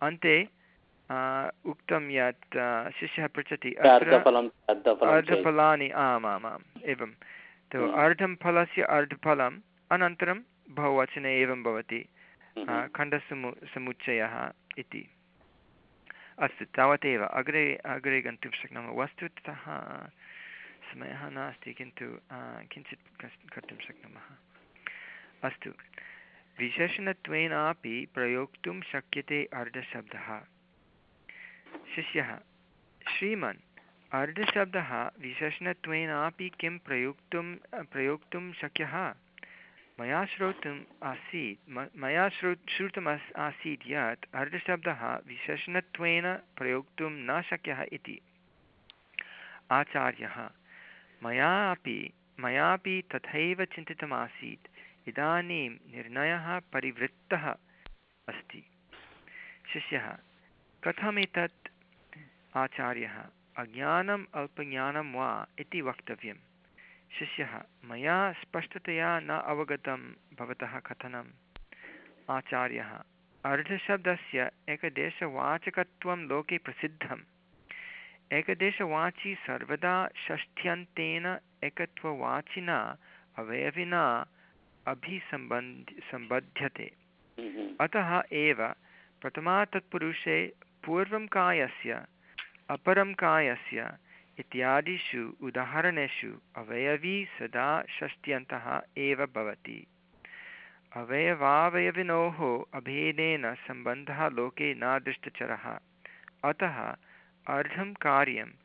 अन्ते उक्तं यत् शिष्यः पृच्छति अर्धफलानि आम् आम् आम् एवं। तु हम्म। अर्धं फलस्य अर्धफलम् अनन्तरं बहुवचने एवं भवति हम्म। खण्डसमु समुच्चयः इति। अस्तु तावदेव अग्रे अग्रे गन्तुं शक्नुमः। वस्तुतः समयः नास्ति किन्तु किञ्चित् कर्तुं शक्नुमः। अस्तु। विशेषणत्वेनापि प्रयोक्तुं शक्यते अर्धशब्दः। शिष्यः, श्रीमन्, अर्धशब्दः विशेषणत्वेनापि किं प्रयोक्तुं प्रयोक्तुं शक्यः? मया श्रोतुम् आसीत् मया श्रु, श्रुतम् आसीत् यत् अर्धशब्दः विशेषणत्वेन प्रयोक्तुं न शक्यः इति। आचार्यः, मया अपि मयापि तथैव चिन्तितमासीत् इदानीं निर्णयः परिवृत्तः अस्ति। शिष्यः, कथमेतत् आचार्यः, अज्ञानम् अल्पज्ञानं वा इति वक्तव्यं शिष्यः, मया स्पष्टतया न अवगतं भवतः कथनम्। आचार्यः, अर्धशब्दस्य एकदेशवाचकत्वं लोके प्रसिद्धम्। एकदेशवाची सर्वदा षष्ठ्यन्तेन एकत्ववाचिना अवयविना अभिसम्बन्ध सम्बध्यते। अतः एव प्रथमा तत्पुरुषे पूर्वं कायस्य अपरं कायस्य इत्यादिषु उदाहरणेषु अवयवी सदा षष्ट्यन्तः एव भवति। अवयवावयविनोः अभेदेन सम्बन्धः लोके न दृष्टचरः। अतः अर्धं कार्यम्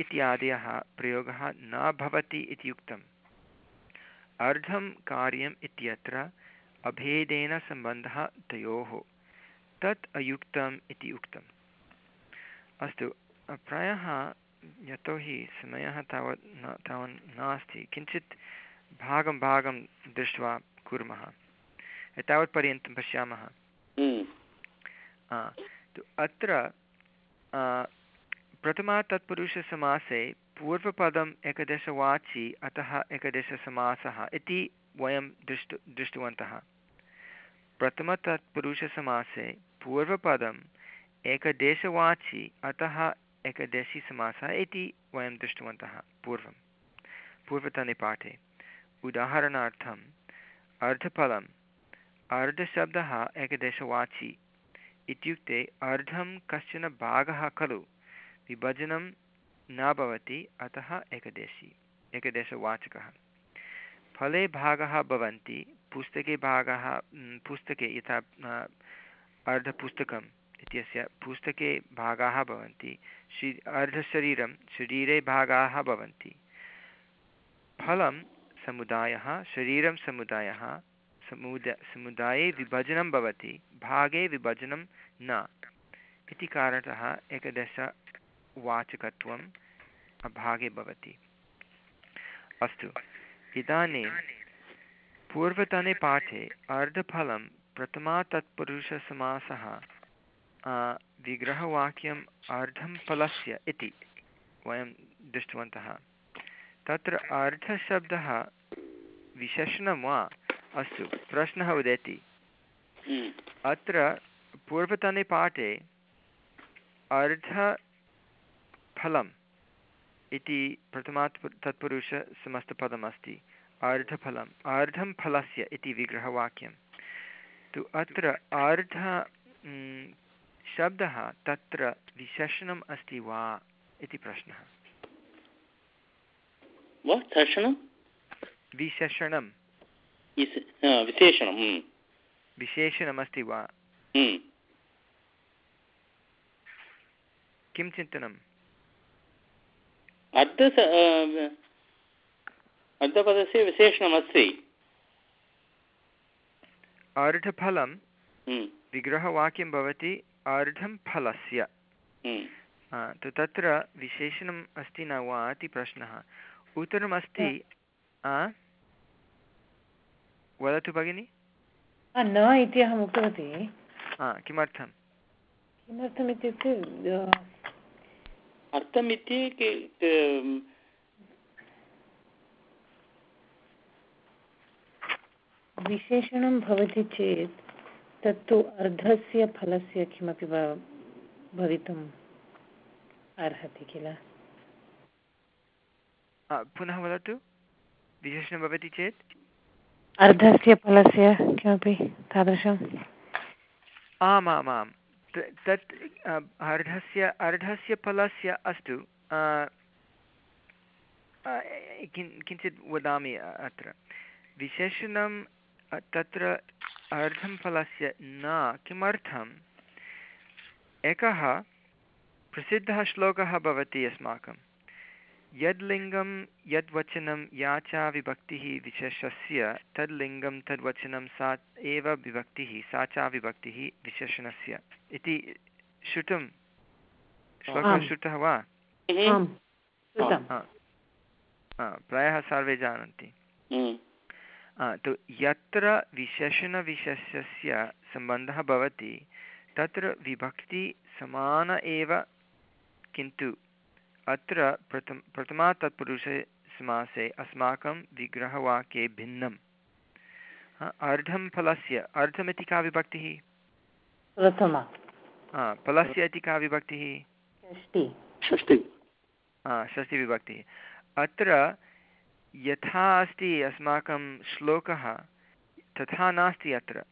इत्यादयः प्रयोगः न भवति इति उक्तम्। अर्धं कार्यम् इत्यत्र अभेदेन सम्बन्धः तयोः तत् अयुक्तम् इति उक्तम्। अस्तु प्रायः यतोहि समयः तावत् न तावत् नास्ति। किञ्चित् भागं भागं दृष्ट्वा कुर्मः। एतावत्पर्यन्तं पश्यामः। अत्र प्रथमा तत्पुरुषसमासे पूर्वपदम् एकदशवाचि, अतः एकदशसमासः इति वयं दृष्टु, दृष्टवन्तः। प्रथमतत्पुरुषसमासे पूर्वपदम् एकदेशवाचि, अतः एकदेशीसमासः इति वयं दृष्टवन्तः पूर्वं। पूर्वतने पाठे उदाहरणार्थम् अर्धफलम् अर्धशब्दः एकदेशवाचि इत्युक्ते अर्धं कश्चन भागः खलु, विभजनं न भवति, अतः एकदेशी, एकदेशवाचकः। फले भागः भवन्ति, पुस्तके भागः पुस्तके यथा अर्धपुस्तकम् इत्यस्य पुस्तके भागाः भवन्ति, शि, अर्धशरीरं शरीरे भागाः भवन्ति। फलं समुदायः, शरीरं समुदायः, समुद, समुदाये विभजनं भवति, भागे विभजनं न। इति कारणतः एकदशवाचकत्वम् अभागे भवति। अस्तु इदानीं पूर्वतने पाठे अर्धफलं प्रथमा तत्पुरुषसमासः विग्रहवाक्यम् अर्धं फलस्य इति वयं दृष्टवन्तः। तत्र अर्धशब्दः विशेषणं वा? अस्तु प्रश्नः उदेति। हम्म। अत्र पूर्वतने पाठे अर्धफलम् इति प्रथमात् तत्पुरुषसमस्तपदमस्ति अर्धफलम् अर्धं फलस्य इति विग्रहवाक्यं तु अत्र अर्ध शब्दः तत्र विशेषणम् अस्ति वा इति प्रश्नः। विशेषणं विशेषणं। विशेषणमस्ति वा। किं चिन्तनम्? अर्ध अर्धपदस्य विशेषणमस्ति। अर्धफलं हम्म। विग्रहवाक्यं भवति अर्धं फलस्य तु तत्र विशेषणम् अस्ति न वा इति प्रश्नः। उत्तरमस्ति वदतु भगिनि। न इति अहम् उक्तवती। किमर्थं किमर्थम्? इत्युक्ते अर्थम् इति विशेषणं भवति चेत् तत्तु अर्धस्य फलस्य किमपि भवितुम् अर्हति किल? पुनः वदतु। विशेषणं भवति चेत्? अर्धस्य फलस्य किमपि तादृशम् आमामां तत् अर्धस्य अर्धस्य फलस्य अस्तु। किञ्चित् वदामि अत्र। विशेषणं तत्र अर्धं फलस्य न, किमर्थम्? एकः प्रसिद्धः श्लोकः भवति अस्माकं यद् लिङ्गं यद्वचनं या च विभक्तिः विशेषस्य तद् लिङ्गं तद्वचनं सा एव विभक्तिः सा च विभक्तिः विशेषणस्य। इति श्रुतं। श्लोकः श्रुतः वा? प्रायः सर्वे जानन्ति। तु यत्र विशेषणविशेषस्य सम्बन्धः भवति तत्र विभक्ति समान एव किन्तु अत्र प्रथम प्रथमा तत्पुरुषे समासे अस्माकं विग्रहवाक्ये भिन्नम्। अर्धं फलस्य अर्धमिति का विभक्तिः? प्रथमा। फलस्य इति का विभक्तिः? षष्टिविभक्तिः अत्र यथा अस्ति अस्माकं श्लोकः तथा नास्ति अत्र।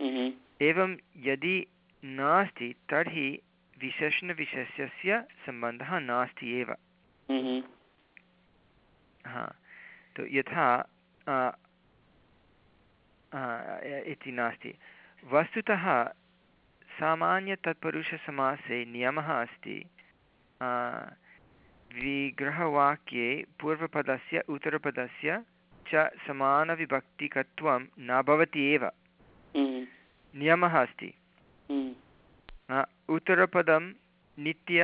हम्म। एवं यदि नास्ति तर्हि विशेषणविशेषस्य सम्बन्धः नास्ति एव। हम्म। हा तु यथा इति नास्ति। वस्तुतः सामान्यतत्पुरुषसमासे नियमः अस्ति विग्रहवाक्ये पूर्वपदस्य उत्तरपदस्य च समानविभक्तिकत्वं न भवति एव। हम्म। नियमः अस्ति। उत्तरपदं नित्य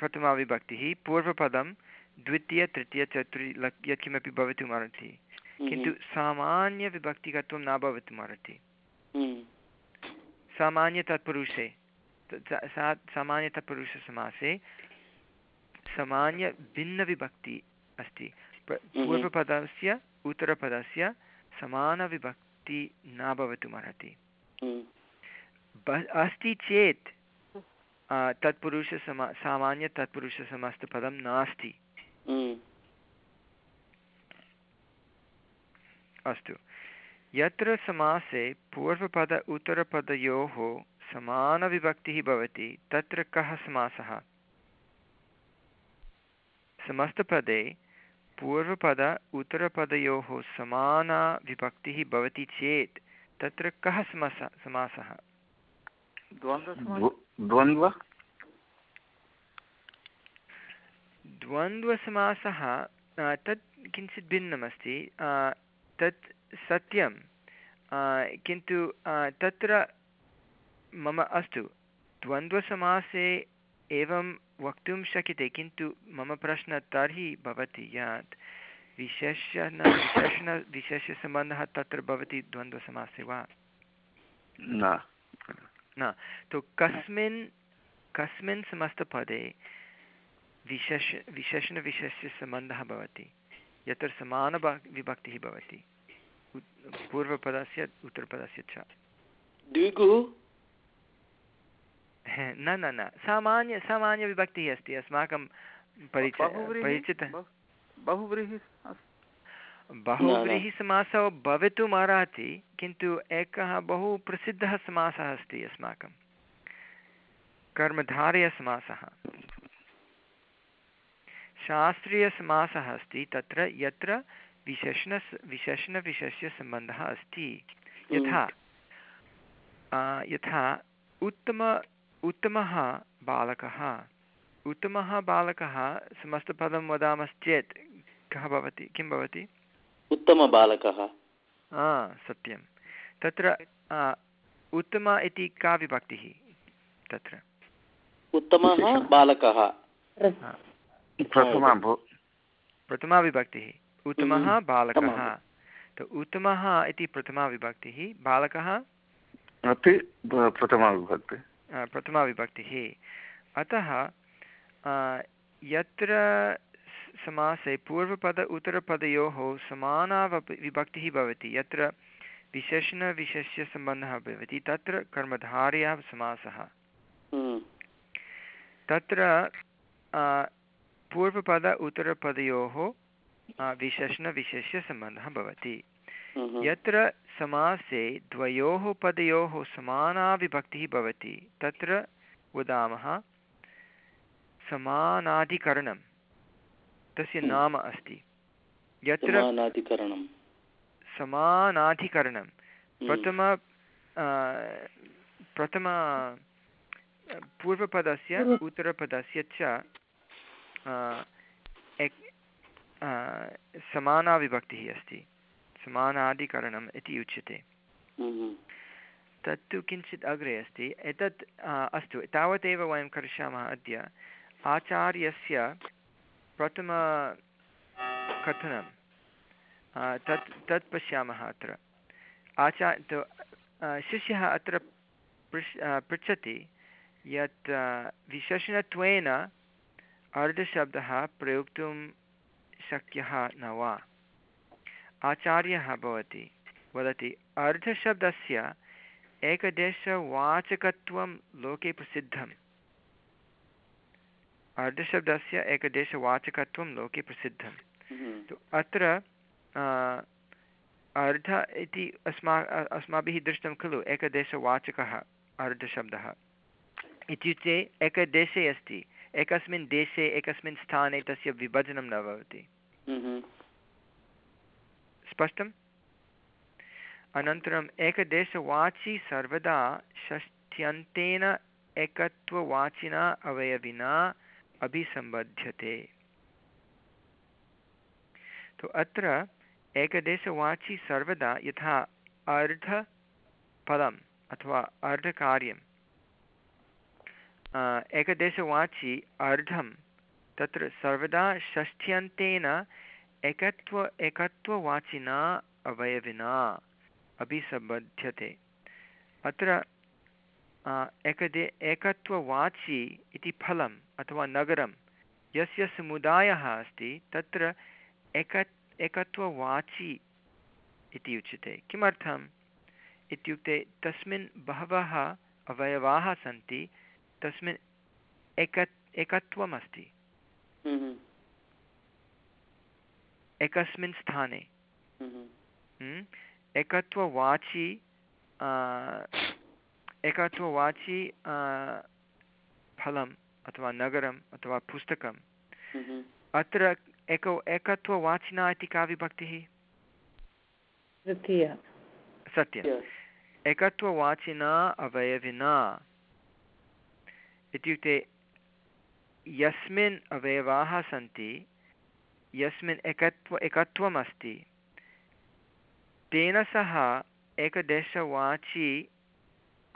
प्रथमाविभक्तिः पूर्वपदं द्वितीय तृतीय चतुर्थी यत्किमपि भवितुमर्हति किन्तु सामान्यविभक्तिकत्वं न भवितुमर्हति सामान्यतत्पुरुषे सा सामान्यतत्पुरुषसमासे सामान्यभिन्नविभक्ति अस्ति। पूर्वपदस्य उत्तरपदस्य समानविभक्ति न भवितुमर्हति अस्ति चेत् तत्पुरुषसमा सामान्यतत्पुरुषसमस्तपदं नास्ति अस्तु यत्र समासे पूर्वपद उत्तरपदयोः समानविभक्तिः भवति तत्र कः समासः समस्तपदे पूर्वपद उत्तरपदयोः समाना विभक्तिः भवति चेत् तत्र कः समासः समासः द्वन्द्व? द्वन्द्वसमासः तत् किञ्चित् भिन्नमस्ति तत् सत्यं किन्तु तत्र मम अस्तु द्वन्द्वसमासे एवं वक्तुं शक्यते किन्तु मम प्रश्नः तर्हि भवति यत् विशेषण विशेषण विशेषसम्बन्धः तत्र भवति द्वन्द्वसमासे वा? न। न। तु कस्मिन् कस्मिन् समस्तपदे विशेष विशेषणविशेषसम्बन्धः भवति। यत्र समान विभक्तिः भवति। पूर्वपदस्य उत्तरपदस्य च। द्विगुः? न न न। सामान्य सामान्यविभक्तिः अस्ति। अस्माकं परिचय परिचितः। बहुव्रीहिः बहुव्रीहिसमासौ भवितुम् अर्हति किन्तु एकः बहु प्रसिद्धः समासः अस्ति अस्माकं। कर्मधारयसमासः शास्त्रीयसमासः अस्ति तत्र यत्र विशेषण विशेषणविशेष्यसम्बन्धः अस्ति। यथा यथा उत्तम उत्तमः बालकः। उत्तमः बालकः समस्तपदं वदामश्चेत् कः भवति किं भवति? उत्तमबालकः। सत्यं तत्र उत्तम इति का विभक्तिः? तत्र। उत्तमः बालकः। प्रथमा। विभक्तिः। उत्तमः बालकः। उत्तमः इति प्रथमा विभक्तिः। बालकः? प्रथमा विभक्ति। प्रथमाविभक्तिः अतः यत्र समासे पूर्वपद उत्तरपदयोः समाना विभक्तिः भवति यत्र विशेषणविशेष्यसम्बन्धः भवति तत्र कर्मधार्यः समासः हम्म। तत्र पूर्वपद उत्तरपदयोः विशेषणविशेष्यसम्बन्धः भवति हम्म। यत्र समासे द्वयोः पदयोः समाना विभक्तिः भवति तत्र वदामः समानाधिकरणं तस्य। नाम अस्ति। यत्र समानाधिकरणं समानाधिकरणं। हम्म। प्रथम प्रथम पूर्वपदस्य उत्तरपदस्य च समानाविभक्तिः अस्ति। समानाधिकरणम् इति उच्यते। हम्म। तत्तु किञ्चित् अग्रे अस्ति। एतत् अस्तु। तावदेव वयं करिष्यामः अद्य। आचार्यस्य प्रथमकथनं तत् तत् पश्यामः अत्र। आचा शिष्यः अत्र पृच् पृच्छति यत् विशेषणत्वेन अर्धशब्दः प्रयोक्तुं शक्यः न वा? आचार्यः भवति, वदति, अर्धशब्दस्य एकदेशवाचकत्वं लोके प्रसिद्धम्। अर्धशब्दस्य एकदेशवाचकत्वं लोके प्रसिद्धं हम्म। तु अत्र अर्ध इति अस्मा अस्माभिः दृष्टं खलु एकदेशवाचकः अर्धशब्दः इत्युक्ते एकदेशे अस्ति एकस्मिन् देशे एकस्मिन् स्थाने तस्य विभजनं न भवति हम्म। स्पष्टम् अनन्तरम् एकदेशवाची सर्वदा षष्ठ्यन्तेन एकत्ववाचिना अवयविना अभिसम्बध्यते। तु अत्र एकदेशवाची सर्वदा यथा अर्धपदम् अथवा अर्धकार्यं एकदेशवाची अर्धं तत्र सर्वदा षष्ठ्यन्तेन एकत्व, एकत्ववाचिना अवयविना अभिसम्बध्यते। अत्र एकदे, एकत्ववाची इति फलम् अथवा नगरं यस्य समुदायः अस्ति तत्र एक एकत्ववाची इति उच्यते किमर्थम् इत्युक्ते तस्मिन् बहवः अवयवाः सन्ति तस्मिन् एक एकत्वमस्ति हम्म। एकस्मिन् स्थाने हम्म। हम्म? एकत्ववाची एकत्ववाची फलम् अथवा नगरम् अथवा पुस्तकम्। अत्र एक एकत्ववाचिना इति का विभक्तिः? सत्यम्। एकत्ववाचिना अवयविना। इत्युक्ते यस्मिन् अवयवाः सन्ति यस्मिन् एकत्व एकत्वम् अस्ति तेन सह एकदेशवाची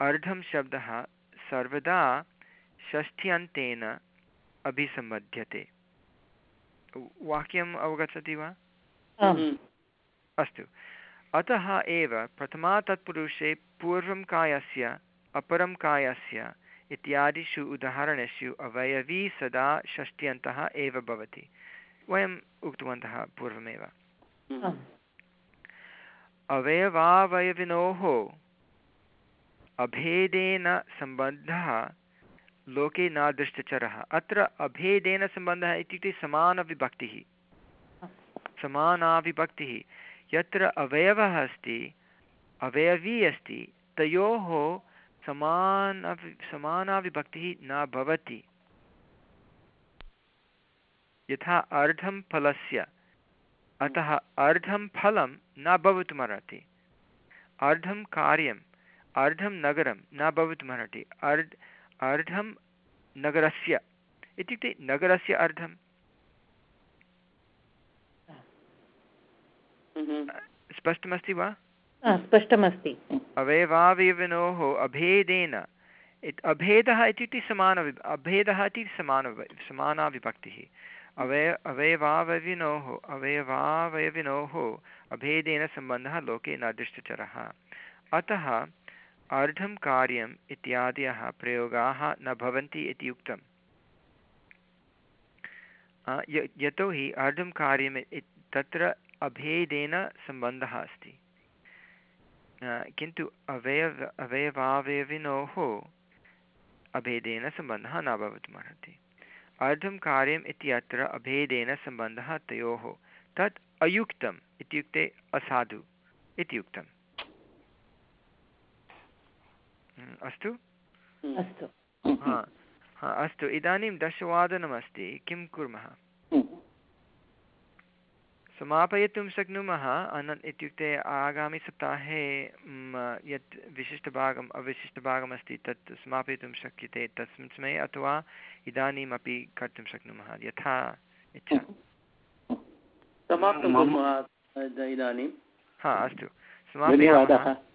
अर्धं शब्दः सर्वदा षष्ठ्यन्तेन अभिसम्बध्यते। वाक्यम् अवगच्छति वा? हम्म। अस्तु। अतः एव प्रथमा तत्पुरुषे पूर्वं कायस्य अपरं कायस्य इत्यादिषु उदाहरणेषु अवयवी सदा षष्ट्यन्तः एव भवति। वयम् उक्तवन्तः पूर्वमेव। हम्म। अवयवावयविनोः अभेदेन सम्बन्धः लोके न दृष्टचरः अत्र अभेदेन सम्बन्धः इत्युक्ते समानविभक्तिः। समानाविभक्तिः। यत्र अवयवः अस्ति, अवयवी अस्ति, तयोः समान समानाविभक्तिः न भवति। यथा अर्धं फलस्य, अतः अर्धं फलं न भवितुमर्हति। अर्धं कार्यम् अर्धं नगरं न भवितुमर्हति। अर्ध अर्धं नगरस्य। इत्युक्ते नगरस्य अर्धं। स्पष्टमस्ति वा? स्पष्टमस्ति। अवयवावयविनोः अभेदेन। अभेदः इत्युक्ते समानवि अभेदः इति समानव समाना विभक्तिः अवय अवयवावयविनोः अवयवावयविनोः अभेदेन सम्बन्धः लोके न दृष्टचरः। अतः अर्धं कार्यम् इत्यादयः प्रयोगाः न भवन्ति इति उक्तम्। यतोहि अर्धं कार्यम् तत्र अभेदेन सम्बन्धः अस्ति। किन्तु अवयव, अवयवावयविनोः अभेदेन सम्बन्धः न भवितुमर्हति अर्धं कार्यम् इत्यत्र अभेदेन सम्बन्धः तयोः तत् अयुक्तम् इत्युक्ते असाधु इति उक्तम्। अस्तु? अस्तु। हा हा अस्तु। इदानीं दशवादनमस्ति। किं कुर्मः? समापयितुं शक्नुमः? अन इत्युक्ते आगामिसप्ताहे यत् विशिष्टभागम् अविशिष्टभागमस्ति तत् समापयितुं शक्यते तस्मिन् समये अथवा इदानीमपि कर्तुं शक्नुमः यथा इच्छा। समाप्तं इदानीं। हा अस्तु। समापयामः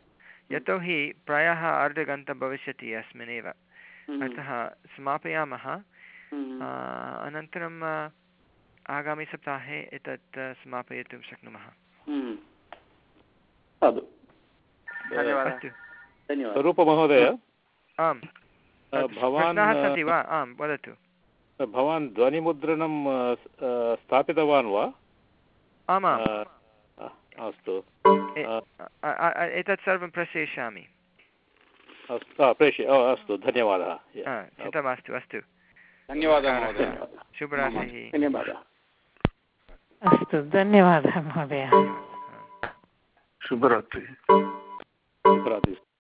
यतोहि प्रायः अर्धघण्टा भविष्यति अस्मिन्नेव। हम्म, अतः समापयामः। हम्म, आ, अनन्तरं आ, आगामिसप्ताहे एतत् समापयितुं शक्नुमः। हम्म, स्वरूपमहोदय आम्। भवान् सन्ति वा? आं वदतु। भवान् ध्वनिमुद्रणं स्थापितवान् वा? आमाम्। अस्तु। एतत् सर्वं प्रेषयिष्यामि। अस्तु प्रेषय अस्तु धन्यवादः। चिन्ता मास्तु अस्तु। धन्यवादः शुभरात्रिः। धन्यवादः। अस्तु धन्यवादः महोदय। शुभरात्रिः। शुभरात्रिः।